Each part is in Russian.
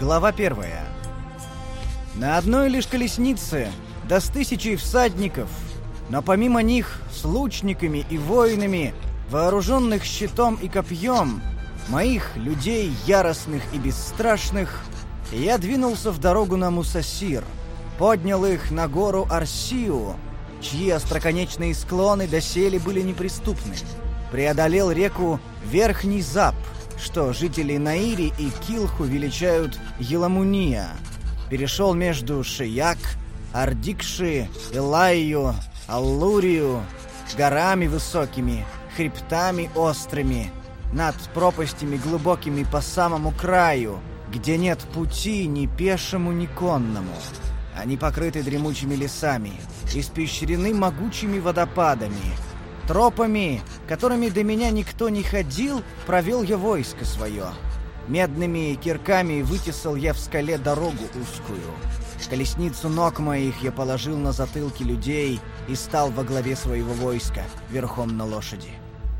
Глава первая. На одной лишь колеснице, да с тысячей всадников, но помимо них с лучниками и воинами, вооруженных щитом и копьем, моих людей яростных и бесстрашных, я двинулся в дорогу на Мусасир, поднял их на гору Арсию, чьи остроконечные склоны доселе были неприступны, преодолел реку Верхний Зап, что жители Наири и Килху величают Еламуния, перешел между Шияк, Ардикши, Элайю, Аллурию, горами высокими, хребтами острыми, над пропастями глубокими по самому краю, где нет пути ни пешему, ни конному. Они покрыты дремучими лесами, испещрены могучими водопадами. Тропами, которыми до меня никто не ходил, провел я войско свое. Медными кирками вытесал я в скале дорогу узкую. Колесницу ног моих я положил на затылки людей и стал во главе своего войска, верхом на лошади.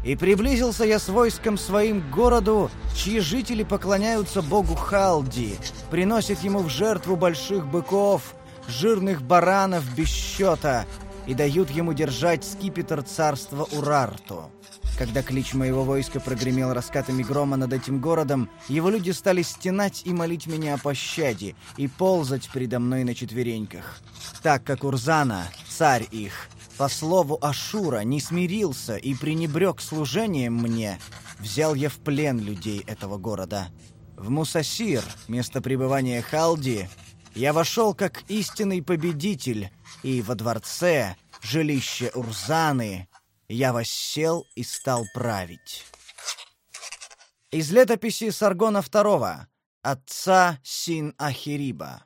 И приблизился я с войском своим к городу, чьи жители поклоняются богу Халди, приносят ему в жертву больших быков, жирных баранов без счета и дают ему держать скипетр царства Урарту. Когда клич моего войска прогремел раскатами грома над этим городом, его люди стали стенать и молить меня о пощаде и ползать передо мной на четвереньках. Так как Урзана, царь их, по слову Ашура, не смирился и пренебрег служением мне, взял я в плен людей этого города. В Мусасир, место пребывания Халди, я вошел как истинный победитель, и во дворце, жилище Урзаны, я воссел и стал править. Из летописи Саргона II, отца Син-Ахириба.